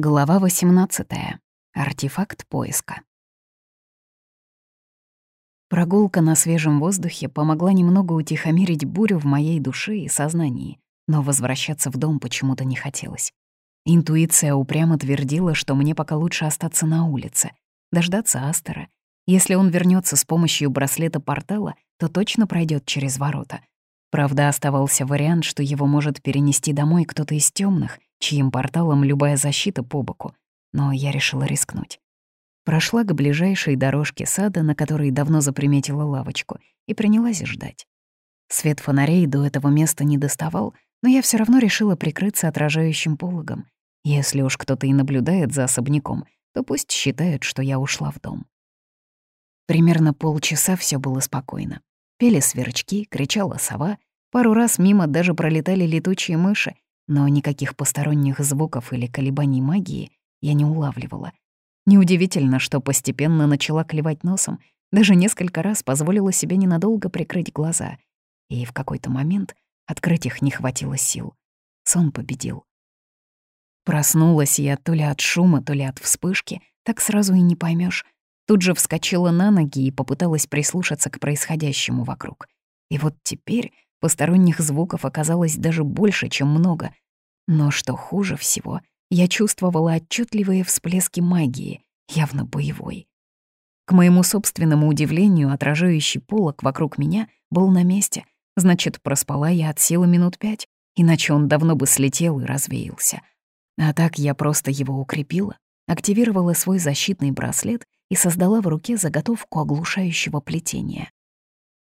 Глава 18. Артефакт поиска. Прогулка на свежем воздухе помогла немного утихомирить бурю в моей душе и сознании, но возвращаться в дом почему-то не хотелось. Интуиция упрямо твердила, что мне пока лучше остаться на улице, дождаться Астера. Если он вернется с помощью браслета портала, то точно пройдет через ворота. Правда, оставался вариант, что его может перенести домой кто-то из темных, чьим порталом любая защита по боку, но я решила рискнуть. Прошла к ближайшей дорожке сада, на которой давно заприметила лавочку, и принялась ждать. Свет фонарей до этого места не доставал, но я все равно решила прикрыться отражающим пологом. Если уж кто-то и наблюдает за особняком, то пусть считают, что я ушла в дом. Примерно полчаса все было спокойно. Пели сверчки, кричала сова, пару раз мимо даже пролетали летучие мыши, но никаких посторонних звуков или колебаний магии я не улавливала. Неудивительно, что постепенно начала клевать носом, даже несколько раз позволила себе ненадолго прикрыть глаза, и в какой-то момент открыть их не хватило сил. Сон победил. Проснулась я то ли от шума, то ли от вспышки, так сразу и не поймешь. Тут же вскочила на ноги и попыталась прислушаться к происходящему вокруг. И вот теперь Посторонних звуков оказалось даже больше, чем много. Но что хуже всего, я чувствовала отчетливые всплески магии, явно боевой. К моему собственному удивлению, отражающий полок вокруг меня был на месте. Значит, проспала я от силы минут пять, иначе он давно бы слетел и развеялся. А так я просто его укрепила, активировала свой защитный браслет и создала в руке заготовку оглушающего плетения.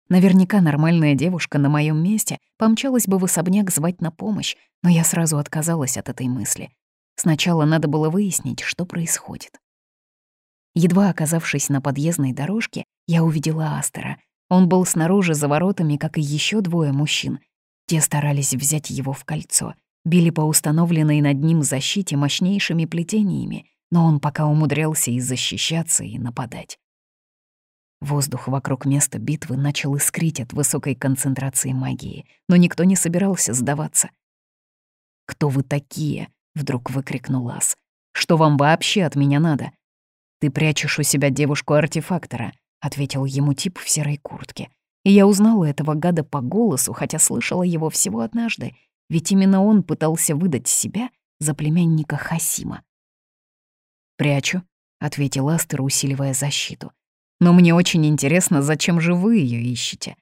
Наверняка нормальная девушка на моем месте помчалась бы в особняк звать на помощь, но я сразу отказалась от этой мысли. Сначала надо было выяснить, что происходит. Едва оказавшись на подъездной дорожке, я увидела Астера. Он был снаружи за воротами, как и еще двое мужчин. Те старались взять его в кольцо, били по установленной над ним защите мощнейшими плетениями, но он пока умудрялся и защищаться, и нападать. Воздух вокруг места битвы начал искрить от высокой концентрации магии, но никто не собирался сдаваться. «Кто вы такие?» — вдруг выкрикнул Ас. «Что вам вообще от меня надо?» «Ты прячешь у себя девушку-артефактора», — ответил ему тип в серой куртке. И я узнала этого гада по голосу, хотя слышала его всего однажды, ведь именно он пытался выдать себя за племянника Хасима. «Прячу», — ответил Астер, усиливая защиту. Но мне очень интересно, зачем же вы ее ищете.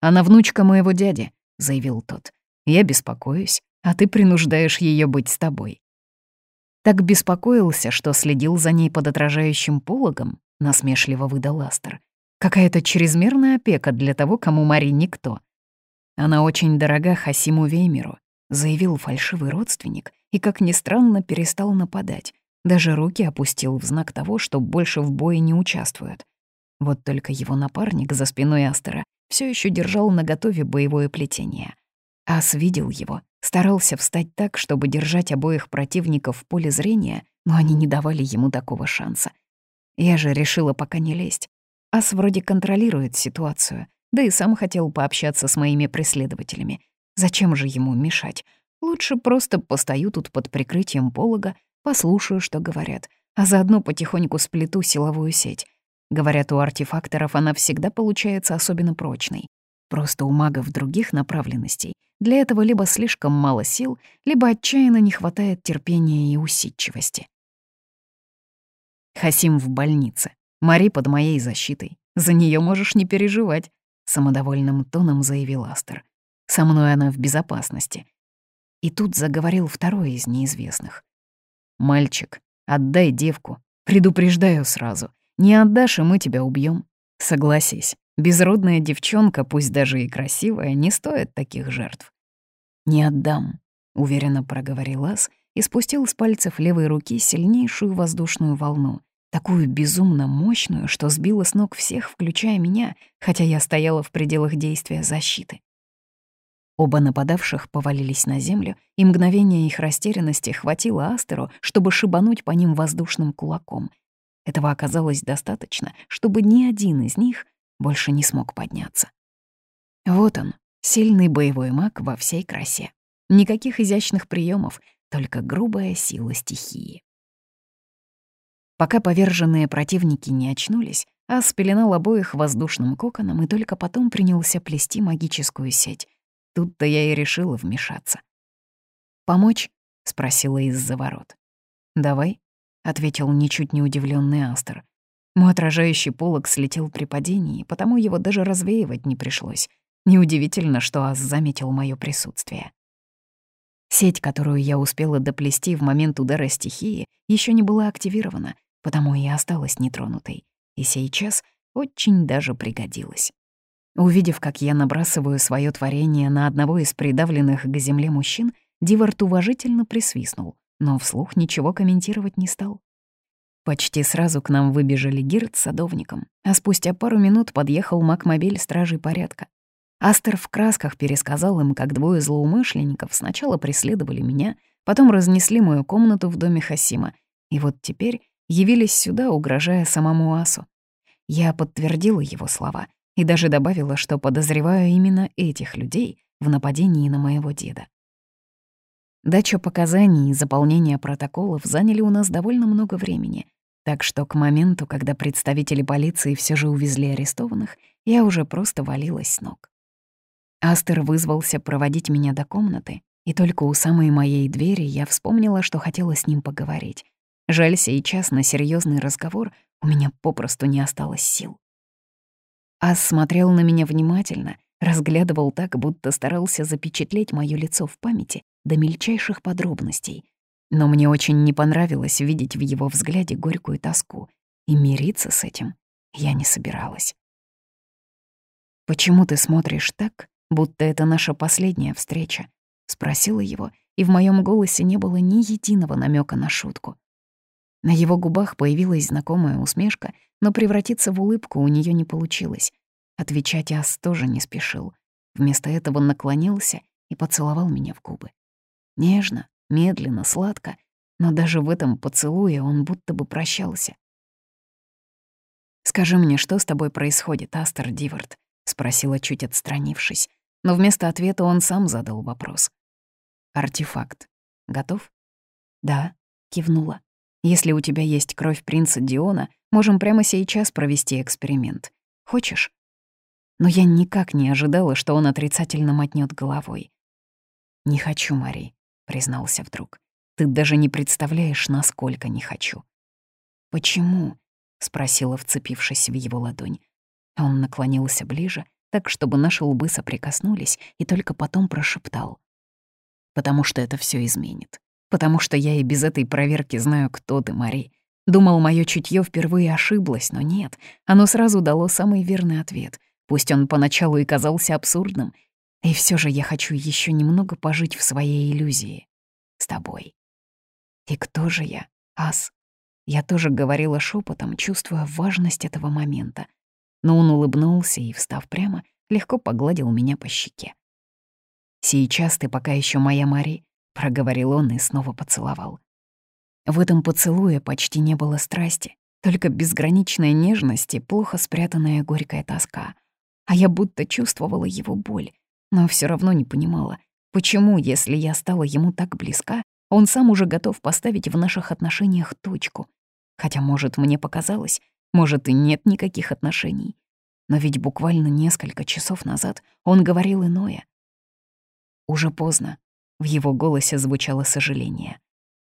Она внучка моего дяди, заявил тот. Я беспокоюсь, а ты принуждаешь ее быть с тобой. Так беспокоился, что следил за ней под отражающим пологом, насмешливо выдал Астер. Какая-то чрезмерная опека для того, кому Мари никто. Она очень дорога Хасиму Веймеру, заявил фальшивый родственник и, как ни странно, перестал нападать. Даже руки опустил в знак того, что больше в бое не участвует. Вот только его напарник за спиной Астера все еще держал наготове боевое плетение. Ас видел его, старался встать так, чтобы держать обоих противников в поле зрения, но они не давали ему такого шанса. Я же решила пока не лезть. Ас вроде контролирует ситуацию, да и сам хотел пообщаться с моими преследователями. Зачем же ему мешать? Лучше просто постою тут под прикрытием полога, послушаю, что говорят, а заодно потихоньку сплету силовую сеть. Говорят, у артефакторов она всегда получается особенно прочной. Просто у магов других направленностей для этого либо слишком мало сил, либо отчаянно не хватает терпения и усидчивости. Хасим в больнице. Мари под моей защитой. За нее можешь не переживать, самодовольным тоном заявил Астер. Со мной она в безопасности. И тут заговорил второй из неизвестных. «Мальчик, отдай девку. Предупреждаю сразу. Не отдашь, и мы тебя убьем. Согласись, безродная девчонка, пусть даже и красивая, не стоит таких жертв. «Не отдам», — уверенно проговорил Ас и спустил с пальцев левой руки сильнейшую воздушную волну, такую безумно мощную, что сбила с ног всех, включая меня, хотя я стояла в пределах действия защиты. Оба нападавших повалились на землю, и мгновение их растерянности хватило Астеру, чтобы шибануть по ним воздушным кулаком, этого оказалось достаточно, чтобы ни один из них больше не смог подняться. Вот он, сильный боевой маг во всей красе. Никаких изящных приемов, только грубая сила стихии. Пока поверженные противники не очнулись, Ас спеленал обоих воздушным коконом и только потом принялся плести магическую сеть. Тут-то я и решила вмешаться. «Помочь?» — спросила из-за ворот. «Давай», — ответил ничуть не удивленный Астер. Мой отражающий полог слетел при падении, потому его даже развеивать не пришлось. Неудивительно, что Ас заметил мое присутствие. Сеть, которую я успела доплести в момент удара стихии, еще не была активирована, потому и осталась нетронутой. И сейчас очень даже пригодилась. Увидев, как я набрасываю свое творение на одного из придавленных к земле мужчин, Дивард уважительно присвистнул, но вслух ничего комментировать не стал. Почти сразу к нам выбежали Гирт с садовником, а спустя пару минут подъехал Макмобиль стражей порядка. Астер в красках пересказал им, как двое злоумышленников сначала преследовали меня, потом разнесли мою комнату в доме Хасима, и вот теперь явились сюда, угрожая самому Асу. Я подтвердила его слова и даже добавила, что подозреваю именно этих людей в нападении на моего деда. Дача показаний и заполнение протоколов заняли у нас довольно много времени, так что к моменту, когда представители полиции все же увезли арестованных, я уже просто валилась с ног. Астер вызвался проводить меня до комнаты, и только у самой моей двери я вспомнила, что хотела с ним поговорить. Жаль, сейчас на серьезный разговор у меня попросту не осталось сил. Ас смотрел на меня внимательно, разглядывал так, будто старался запечатлеть моё лицо в памяти до мельчайших подробностей. Но мне очень не понравилось видеть в его взгляде горькую тоску, и мириться с этим я не собиралась. «Почему ты смотришь так, будто это наша последняя встреча?» — спросила его, и в моем голосе не было ни единого намека на шутку. На его губах появилась знакомая усмешка, но превратиться в улыбку у нее не получилось. Отвечать Ас тоже не спешил. Вместо этого наклонился и поцеловал меня в губы. Нежно, медленно, сладко, но даже в этом поцелуе он будто бы прощался. «Скажи мне, что с тобой происходит, Астер Дивард?» — спросила, чуть отстранившись. Но вместо ответа он сам задал вопрос. «Артефакт. Готов?» «Да», — кивнула. «Если у тебя есть кровь принца Диона, можем прямо сейчас провести эксперимент. Хочешь?» Но я никак не ожидала, что он отрицательно мотнет головой. «Не хочу, Мари признался вдруг. «Ты даже не представляешь, насколько не хочу». «Почему?» — спросила, вцепившись в его ладонь. Он наклонился ближе, так, чтобы наши лбы соприкоснулись, и только потом прошептал. «Потому что это все изменит. Потому что я и без этой проверки знаю, кто ты, Мари. Думал, мое чутье впервые ошиблось, но нет. Оно сразу дало самый верный ответ. Пусть он поначалу и казался абсурдным, и все же я хочу еще немного пожить в своей иллюзии. С тобой. И кто же я, Ас? Я тоже говорила шепотом, чувствуя важность этого момента. Но он улыбнулся и, встав прямо, легко погладил меня по щеке. «Сейчас ты пока еще моя Мари», — проговорил он и снова поцеловал. В этом поцелуе почти не было страсти, только безграничная нежность и плохо спрятанная горькая тоска. А я будто чувствовала его боль, но все равно не понимала, почему, если я стала ему так близка, он сам уже готов поставить в наших отношениях точку. Хотя, может, мне показалось, может, и нет никаких отношений. Но ведь буквально несколько часов назад он говорил иное. Уже поздно. В его голосе звучало сожаление.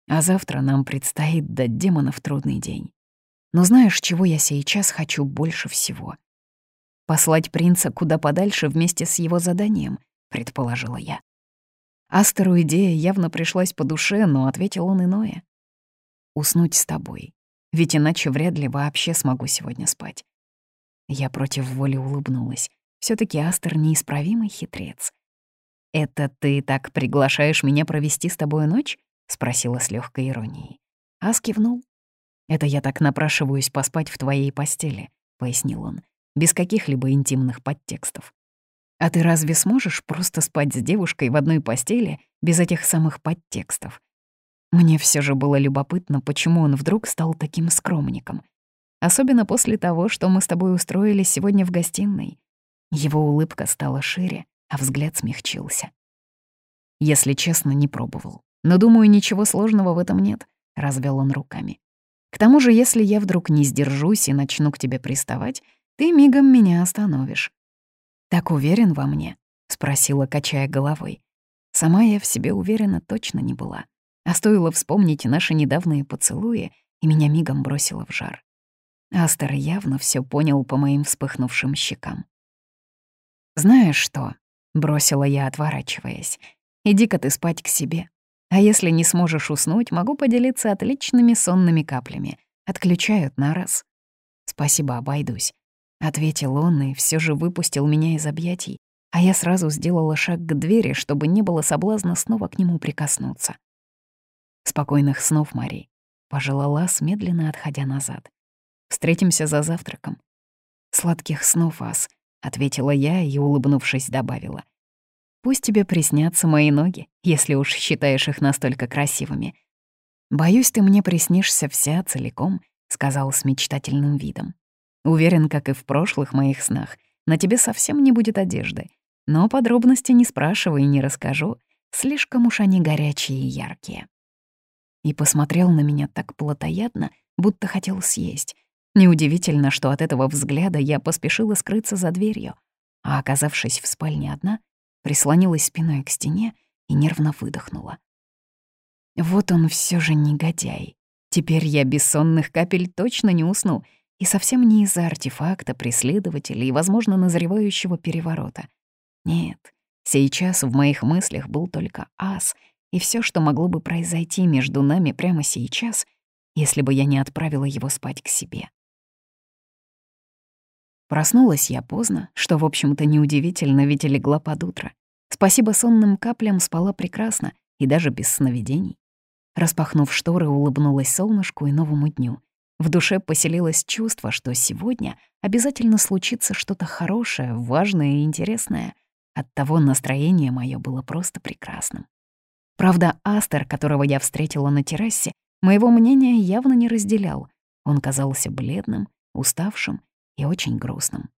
А завтра нам предстоит дать демонов трудный день. Но знаешь, чего я сейчас хочу больше всего? Послать принца куда подальше вместе с его заданием, предположила я. Астеру идея явно пришлась по душе, но ответил он иное. «Уснуть с тобой, ведь иначе вряд ли вообще смогу сегодня спать». Я против воли улыбнулась. все таки Астер — неисправимый хитрец. «Это ты так приглашаешь меня провести с тобой ночь?» — спросила с легкой иронией. Ас кивнул. «Это я так напрашиваюсь поспать в твоей постели», — пояснил он без каких-либо интимных подтекстов. А ты разве сможешь просто спать с девушкой в одной постели без этих самых подтекстов? Мне все же было любопытно, почему он вдруг стал таким скромником. Особенно после того, что мы с тобой устроили сегодня в гостиной. Его улыбка стала шире, а взгляд смягчился. Если честно, не пробовал. Но, думаю, ничего сложного в этом нет, — развел он руками. К тому же, если я вдруг не сдержусь и начну к тебе приставать, ты мигом меня остановишь. «Так уверен во мне?» — спросила, качая головой. Сама я в себе уверена точно не была. А стоило вспомнить наши недавние поцелуи, и меня мигом бросило в жар. Астер явно все понял по моим вспыхнувшим щекам. «Знаешь что?» — бросила я, отворачиваясь. «Иди-ка ты спать к себе. А если не сможешь уснуть, могу поделиться отличными сонными каплями. Отключают на раз». «Спасибо, обойдусь», — ответил он и все же выпустил меня из объятий, а я сразу сделала шаг к двери, чтобы не было соблазна снова к нему прикоснуться. «Спокойных снов, Мари», — пожелала, медленно отходя назад. «Встретимся за завтраком». «Сладких снов, Ас», — ответила я и, улыбнувшись, добавила. «Пусть тебе приснятся мои ноги, если уж считаешь их настолько красивыми. Боюсь, ты мне приснишься вся целиком», — сказал с мечтательным видом. «Уверен, как и в прошлых моих снах, на тебе совсем не будет одежды. Но подробности не спрашивай и не расскажу, слишком уж они горячие и яркие» и посмотрел на меня так плотоядно, будто хотел съесть. Неудивительно, что от этого взгляда я поспешила скрыться за дверью, а, оказавшись в спальне одна, прислонилась спиной к стене и нервно выдохнула. Вот он все же негодяй. Теперь я без сонных капель точно не усну, и совсем не из-за артефакта, преследователя и, возможно, назревающего переворота. Нет, сейчас в моих мыслях был только ас — и все, что могло бы произойти между нами прямо сейчас, если бы я не отправила его спать к себе. Проснулась я поздно, что, в общем-то, неудивительно, ведь легла под утро. Спасибо сонным каплям спала прекрасно и даже без сновидений. Распахнув шторы, улыбнулась солнышку и новому дню. В душе поселилось чувство, что сегодня обязательно случится что-то хорошее, важное и интересное. Оттого настроение мое было просто прекрасным. Правда, Астер, которого я встретила на террасе, моего мнения явно не разделял. Он казался бледным, уставшим и очень грустным.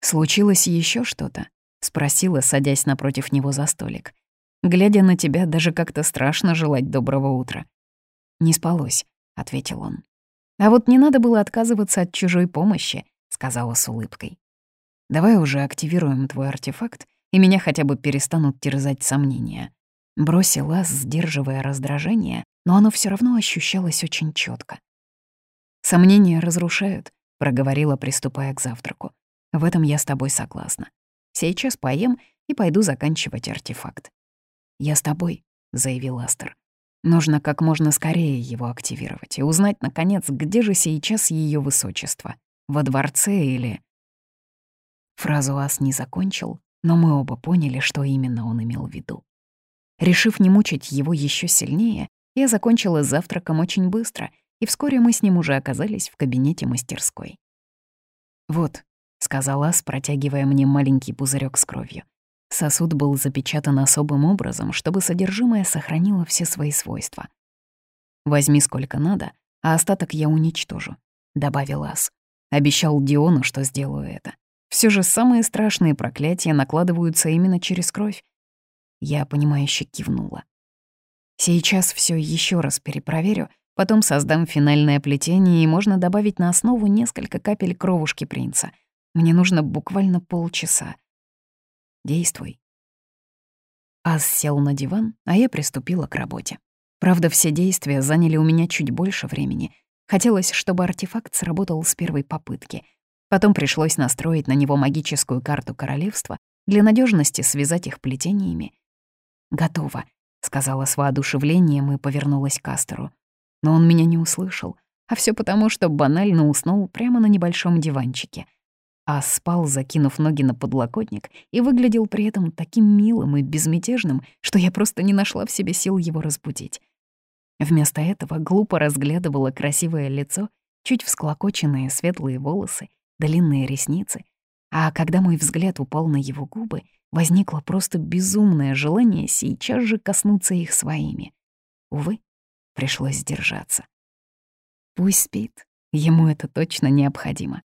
«Случилось еще что-то?» — спросила, садясь напротив него за столик. «Глядя на тебя, даже как-то страшно желать доброго утра». «Не спалось», — ответил он. «А вот не надо было отказываться от чужой помощи», — сказала с улыбкой. «Давай уже активируем твой артефакт, и меня хотя бы перестанут терзать сомнения. Бросил Ас, сдерживая раздражение, но оно все равно ощущалось очень четко. «Сомнения разрушают», — проговорила, приступая к завтраку. «В этом я с тобой согласна. Сейчас поем и пойду заканчивать артефакт». «Я с тобой», — заявил Астер. «Нужно как можно скорее его активировать и узнать, наконец, где же сейчас ее высочество. Во дворце или...» Фразу Ас не закончил, но мы оба поняли, что именно он имел в виду. Решив не мучить его еще сильнее, я закончила завтраком очень быстро, и вскоре мы с ним уже оказались в кабинете мастерской. «Вот», — сказала Ас, протягивая мне маленький пузырек с кровью. Сосуд был запечатан особым образом, чтобы содержимое сохранило все свои свойства. «Возьми сколько надо, а остаток я уничтожу», — добавил Ас. Обещал Диону, что сделаю это. Все же самые страшные проклятия накладываются именно через кровь, я, понимающе кивнула. Сейчас все еще раз перепроверю, потом создам финальное плетение, и можно добавить на основу несколько капель кровушки принца. Мне нужно буквально полчаса. Действуй. Ас сел на диван, а я приступила к работе. Правда, все действия заняли у меня чуть больше времени. Хотелось, чтобы артефакт сработал с первой попытки. Потом пришлось настроить на него магическую карту королевства, для надежности связать их плетениями «Готово», — сказала с воодушевлением и повернулась к Кастеру. Но он меня не услышал, а все потому, что банально уснул прямо на небольшом диванчике. А спал, закинув ноги на подлокотник, и выглядел при этом таким милым и безмятежным, что я просто не нашла в себе сил его разбудить. Вместо этого глупо разглядывала красивое лицо, чуть всклокоченные светлые волосы, длинные ресницы, а когда мой взгляд упал на его губы — возникло просто безумное желание сейчас же коснуться их своими. Увы, пришлось сдержаться. Пусть спит, ему это точно необходимо.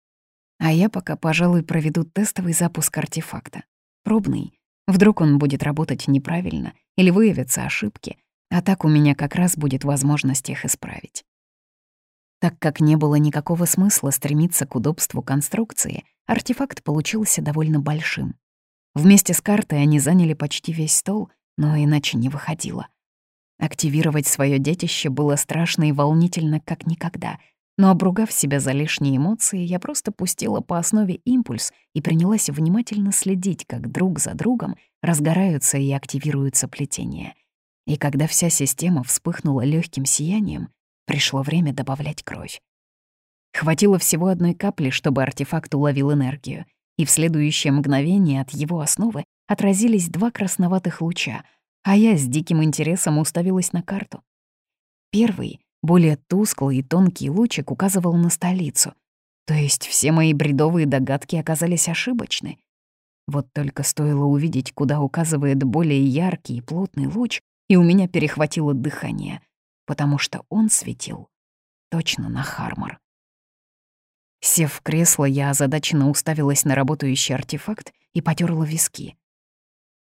А я пока, пожалуй, проведу тестовый запуск артефакта. Пробный. Вдруг он будет работать неправильно или выявятся ошибки, а так у меня как раз будет возможность их исправить. Так как не было никакого смысла стремиться к удобству конструкции, артефакт получился довольно большим. Вместе с картой они заняли почти весь стол, но иначе не выходило. Активировать свое детище было страшно и волнительно, как никогда. Но обругав себя за лишние эмоции, я просто пустила по основе импульс и принялась внимательно следить, как друг за другом разгораются и активируются плетения. И когда вся система вспыхнула легким сиянием, пришло время добавлять кровь. Хватило всего одной капли, чтобы артефакт уловил энергию, и в следующее мгновение от его основы отразились два красноватых луча, а я с диким интересом уставилась на карту. Первый, более тусклый и тонкий лучик указывал на столицу, то есть все мои бредовые догадки оказались ошибочны. Вот только стоило увидеть, куда указывает более яркий и плотный луч, и у меня перехватило дыхание, потому что он светил точно на Хармор. Сев в кресло, я озадаченно уставилась на работающий артефакт и потерла виски.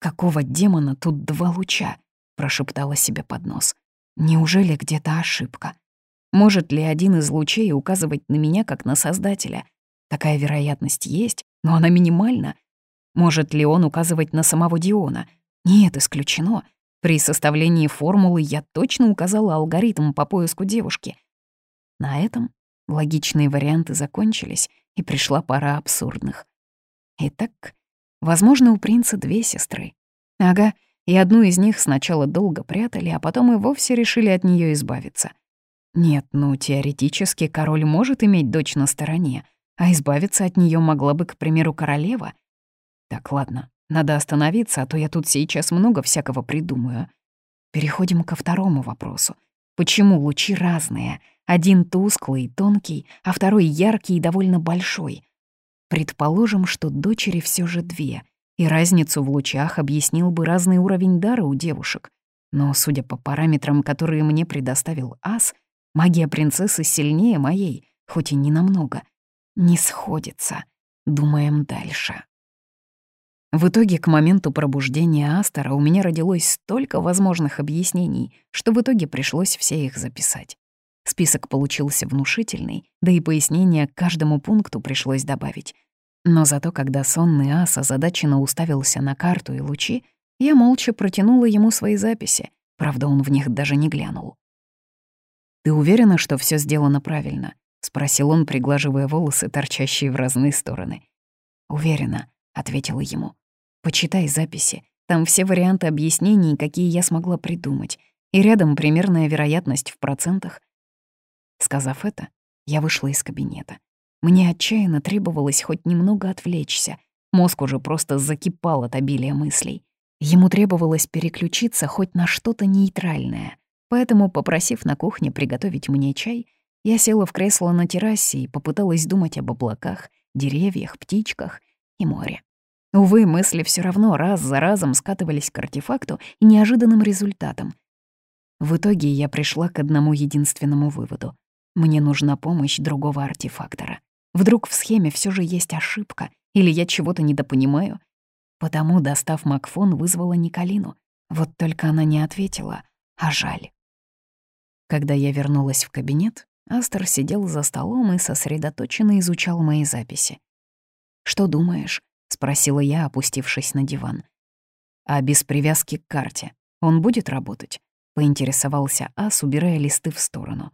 «Какого демона тут два луча?» — прошептала себе под нос. «Неужели где-то ошибка? Может ли один из лучей указывать на меня как на создателя? Такая вероятность есть, но она минимальна. Может ли он указывать на самого Диона? Нет, исключено. При составлении формулы я точно указала алгоритм по поиску девушки. На этом логичные варианты закончились, и пришла пора абсурдных. Итак, Возможно, у принца две сестры. Ага, и одну из них сначала долго прятали, а потом и вовсе решили от нее избавиться. Нет, ну, теоретически король может иметь дочь на стороне, а избавиться от нее могла бы, к примеру, королева. Так, ладно, надо остановиться, а то я тут сейчас много всякого придумаю. Переходим ко второму вопросу. Почему лучи разные? Один тусклый, тонкий, а второй яркий и довольно большой — Предположим, что дочери все же две, и разницу в лучах объяснил бы разный уровень дара у девушек. Но, судя по параметрам, которые мне предоставил Ас, магия принцессы сильнее моей, хоть и не намного. Не сходится. Думаем дальше. В итоге, к моменту пробуждения Астера у меня родилось столько возможных объяснений, что в итоге пришлось все их записать. Список получился внушительный, да и пояснения к каждому пункту пришлось добавить. Но зато, когда сонный ас озадаченно уставился на карту и лучи, я молча протянула ему свои записи, правда, он в них даже не глянул. «Ты уверена, что все сделано правильно?» — спросил он, приглаживая волосы, торчащие в разные стороны. «Уверена», — ответила ему. «Почитай записи. Там все варианты объяснений, какие я смогла придумать, и рядом примерная вероятность в процентах». Сказав это, я вышла из кабинета. Мне отчаянно требовалось хоть немного отвлечься. Мозг уже просто закипал от обилия мыслей. Ему требовалось переключиться хоть на что-то нейтральное. Поэтому, попросив на кухне приготовить мне чай, я села в кресло на террасе и попыталась думать об облаках, деревьях, птичках и море. Увы, мысли все равно раз за разом скатывались к артефакту и неожиданным результатам. В итоге я пришла к одному единственному выводу. Мне нужна помощь другого артефактора. Вдруг в схеме все же есть ошибка, или я чего-то недопонимаю. Потому, достав Макфон, вызвала Николину. Вот только она не ответила, а жаль. Когда я вернулась в кабинет, Астер сидел за столом и сосредоточенно изучал мои записи. «Что думаешь?» — спросила я, опустившись на диван. «А без привязки к карте он будет работать?» — поинтересовался Ас, убирая листы в сторону.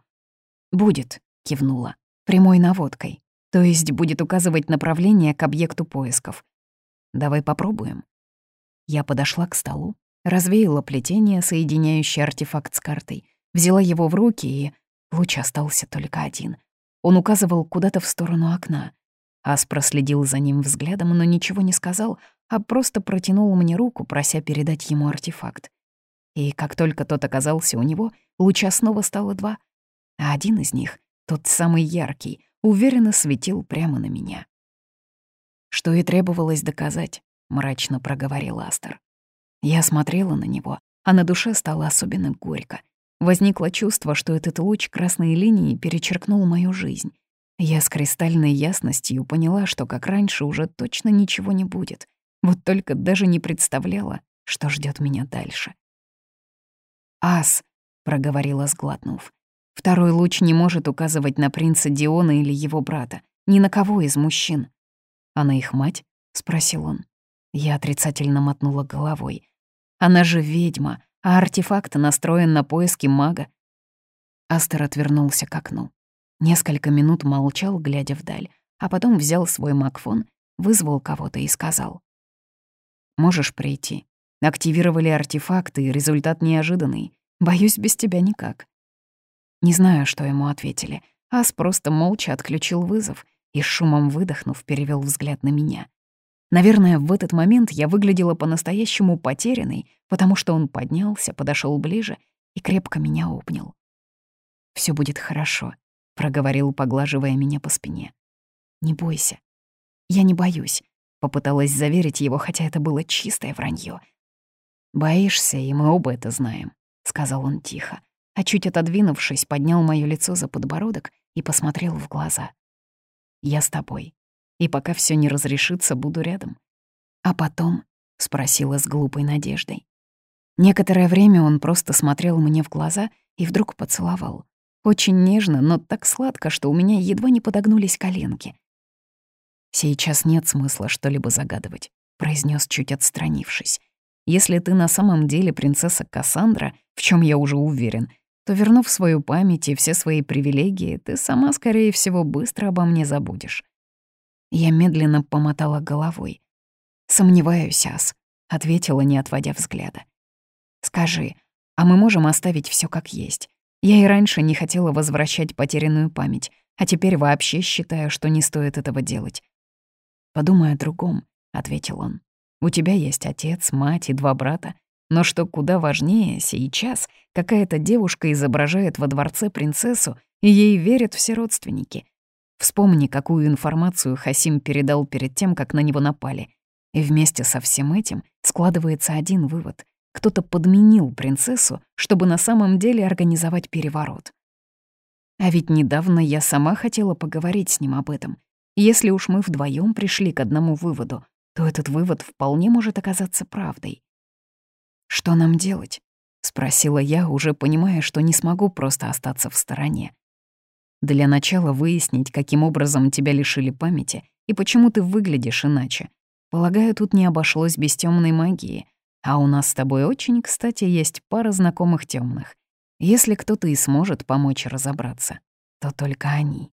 «Будет», — кивнула, — «прямой наводкой. То есть будет указывать направление к объекту поисков. Давай попробуем. Я подошла к столу, развеяла плетение, соединяющее артефакт с картой, взяла его в руки, и луч остался только один. Он указывал куда-то в сторону окна. Ас проследил за ним взглядом, но ничего не сказал, а просто протянул мне руку, прося передать ему артефакт. И как только тот оказался у него, луча снова стало два, а один из них, тот самый яркий, уверенно светил прямо на меня. «Что и требовалось доказать», — мрачно проговорил Астер. Я смотрела на него, а на душе стало особенно горько. Возникло чувство, что этот луч красной линии перечеркнул мою жизнь. Я с кристальной ясностью поняла, что как раньше уже точно ничего не будет. Вот только даже не представляла, что ждет меня дальше. «Ас», — проговорила, сглотнув, Второй луч не может указывать на принца Диона или его брата, ни на кого из мужчин. «А на их мать?» — спросил он. Я отрицательно мотнула головой. «Она же ведьма, а артефакт настроен на поиски мага». Астер отвернулся к окну. Несколько минут молчал, глядя вдаль, а потом взял свой макфон, вызвал кого-то и сказал. «Можешь прийти. Активировали артефакты, результат неожиданный. Боюсь, без тебя никак». Не знаю, что ему ответили. Ас просто молча отключил вызов и, шумом выдохнув, перевел взгляд на меня. Наверное, в этот момент я выглядела по-настоящему потерянной, потому что он поднялся, подошел ближе и крепко меня обнял. Все будет хорошо», — проговорил, поглаживая меня по спине. «Не бойся». «Я не боюсь», — попыталась заверить его, хотя это было чистое вранье. «Боишься, и мы оба это знаем», — сказал он тихо, а чуть отодвинувшись, поднял моё лицо за подбородок и посмотрел в глаза. «Я с тобой, и пока все не разрешится, буду рядом». «А потом?» — спросила с глупой надеждой. Некоторое время он просто смотрел мне в глаза и вдруг поцеловал. Очень нежно, но так сладко, что у меня едва не подогнулись коленки. «Сейчас нет смысла что-либо загадывать», — произнес чуть отстранившись. Если ты на самом деле принцесса Кассандра, в чем я уже уверен, то, вернув свою память и все свои привилегии, ты сама, скорее всего, быстро обо мне забудешь. Я медленно помотала головой. «Сомневаюсь, Ас», — ответила, не отводя взгляда. «Скажи, а мы можем оставить все как есть? Я и раньше не хотела возвращать потерянную память, а теперь вообще считаю, что не стоит этого делать». «Подумай о другом», — ответил он. У тебя есть отец, мать и два брата. Но что куда важнее, сейчас какая-то девушка изображает во дворце принцессу, и ей верят все родственники. Вспомни, какую информацию Хасим передал перед тем, как на него напали. И вместе со всем этим складывается один вывод. Кто-то подменил принцессу, чтобы на самом деле организовать переворот. А ведь недавно я сама хотела поговорить с ним об этом. Если уж мы вдвоем пришли к одному выводу, то этот вывод вполне может оказаться правдой. «Что нам делать?» — спросила я, уже понимая, что не смогу просто остаться в стороне. «Для начала выяснить, каким образом тебя лишили памяти и почему ты выглядишь иначе. Полагаю, тут не обошлось без темной магии, а у нас с тобой очень, кстати, есть пара знакомых темных. Если кто-то и сможет помочь разобраться, то только они».